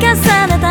重ねた